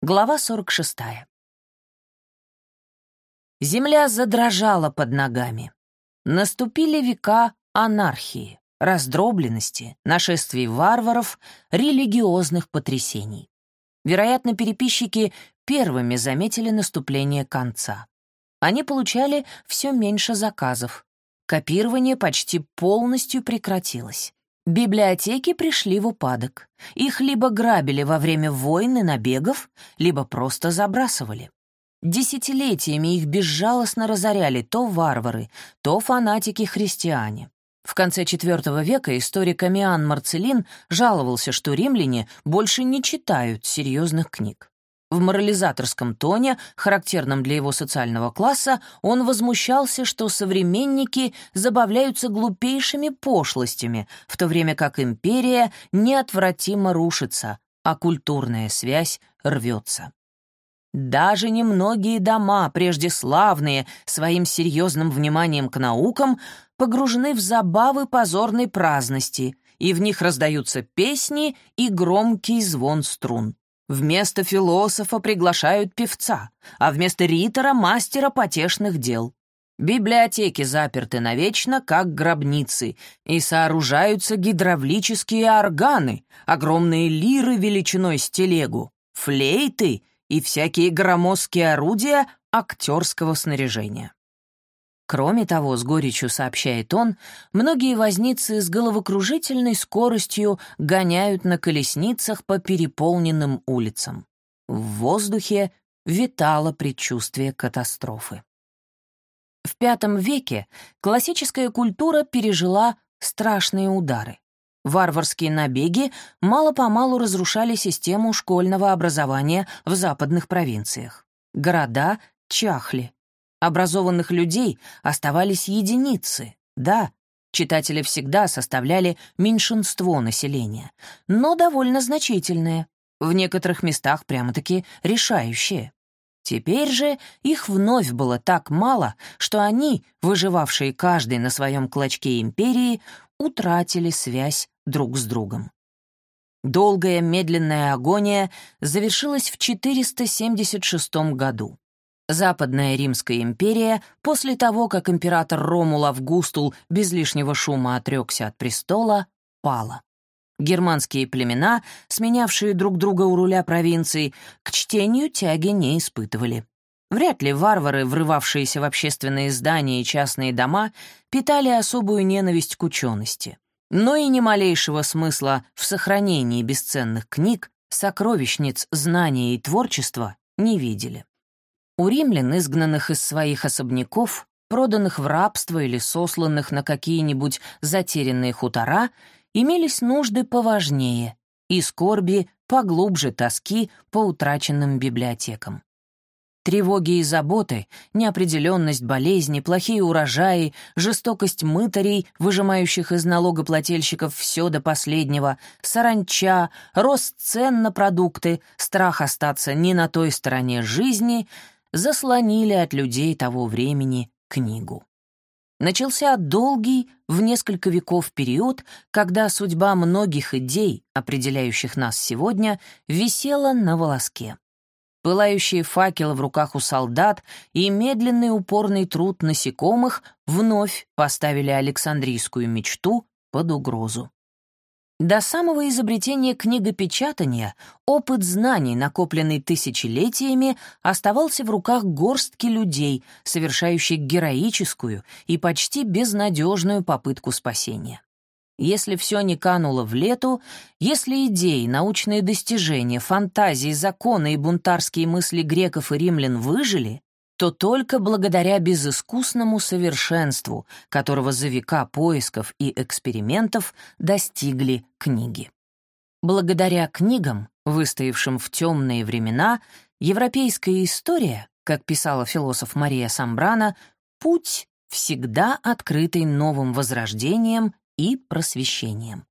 Глава 46. Земля задрожала под ногами. Наступили века анархии, раздробленности, нашествий варваров, религиозных потрясений. Вероятно, переписчики первыми заметили наступление конца. Они получали все меньше заказов. Копирование почти полностью прекратилось. Библиотеки пришли в упадок. Их либо грабили во время войн и набегов, либо просто забрасывали. Десятилетиями их безжалостно разоряли то варвары, то фанатики-христиане. В конце IV века историк Амиан Марцелин жаловался, что римляне больше не читают серьезных книг. В морализаторском тоне, характерном для его социального класса, он возмущался, что современники забавляются глупейшими пошлостями, в то время как империя неотвратимо рушится, а культурная связь рвется. Даже немногие дома, прежде славные своим серьезным вниманием к наукам, погружены в забавы позорной праздности, и в них раздаются песни и громкий звон струн. Вместо философа приглашают певца, а вместо ритора — мастера потешных дел. Библиотеки заперты навечно, как гробницы, и сооружаются гидравлические органы, огромные лиры величиной с телегу, флейты и всякие громоздкие орудия актерского снаряжения. Кроме того, с горечью сообщает он, многие возницы с головокружительной скоростью гоняют на колесницах по переполненным улицам. В воздухе витало предчувствие катастрофы. В V веке классическая культура пережила страшные удары. Варварские набеги мало-помалу разрушали систему школьного образования в западных провинциях. Города чахли, Образованных людей оставались единицы, да, читатели всегда составляли меньшинство населения, но довольно значительное, в некоторых местах прямо-таки решающее. Теперь же их вновь было так мало, что они, выживавшие каждый на своем клочке империи, утратили связь друг с другом. Долгая медленная агония завершилась в 476 году. Западная Римская империя, после того, как император Ромул Августул без лишнего шума отрекся от престола, пала. Германские племена, сменявшие друг друга у руля провинций, к чтению тяги не испытывали. Вряд ли варвары, врывавшиеся в общественные здания и частные дома, питали особую ненависть к учености. Но и ни малейшего смысла в сохранении бесценных книг, сокровищниц знания и творчества не видели. У римлян, изгнанных из своих особняков, проданных в рабство или сосланных на какие-нибудь затерянные хутора, имелись нужды поважнее и скорби поглубже тоски по утраченным библиотекам. Тревоги и заботы, неопределенность болезни, плохие урожаи, жестокость мытарей, выжимающих из налогоплательщиков все до последнего, саранча, рост цен на продукты, страх остаться не на той стороне жизни — заслонили от людей того времени книгу. Начался долгий, в несколько веков период, когда судьба многих идей, определяющих нас сегодня, висела на волоске. Пылающие факелы в руках у солдат и медленный упорный труд насекомых вновь поставили Александрийскую мечту под угрозу. До самого изобретения книгопечатания опыт знаний, накопленный тысячелетиями, оставался в руках горстки людей, совершающих героическую и почти безнадежную попытку спасения. Если все не кануло в лету, если идеи, научные достижения, фантазии, законы и бунтарские мысли греков и римлян выжили, то только благодаря безыскусному совершенству, которого за века поисков и экспериментов достигли книги. Благодаря книгам, выстоявшим в темные времена, европейская история, как писала философ Мария Самбрана, путь, всегда открытый новым возрождением и просвещением.